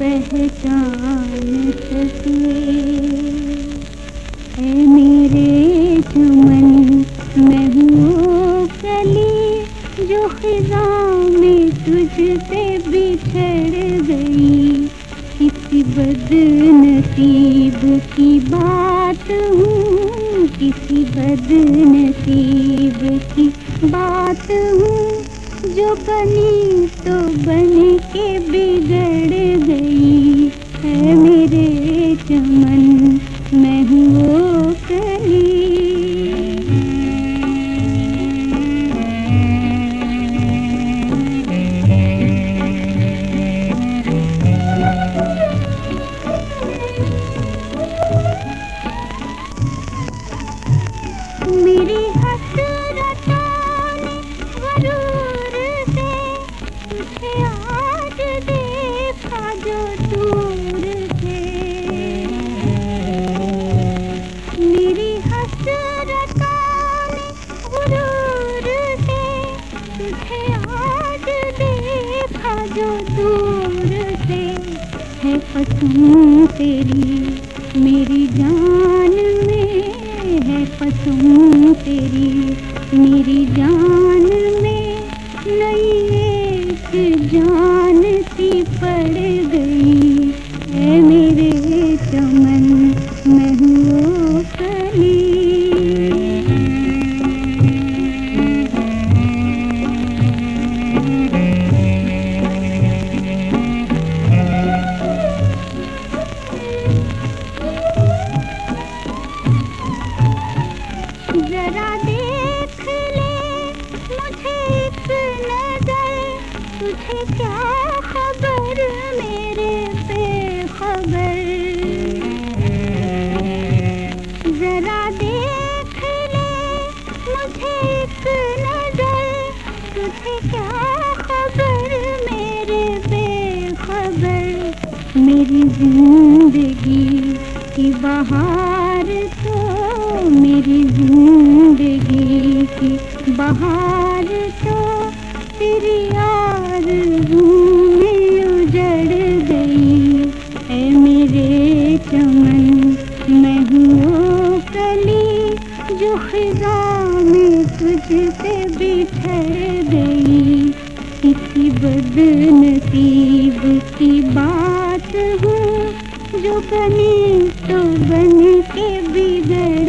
पहचान सके ए मेरे चमन मैं हूँ कली जो खिजा में तुझसे बिछड़ गई। किसी बदनसीब की बात हूँ, किसी बदनसीब की बात हूँ, जो बनी तो बन के बिगड़ है तेरी मेरी जान में है पसंद तेरी मेरी जान नई एक जान पड़। मेरी ज़िंदगी की बहार तो मेरी ज़िंदगी की बहार तो चमन मैं हूँ कली जो खिजा में तुझसे बिछड़ गई किसी बदनसीब की बात हूँ जो बनी तो बन के बिगड़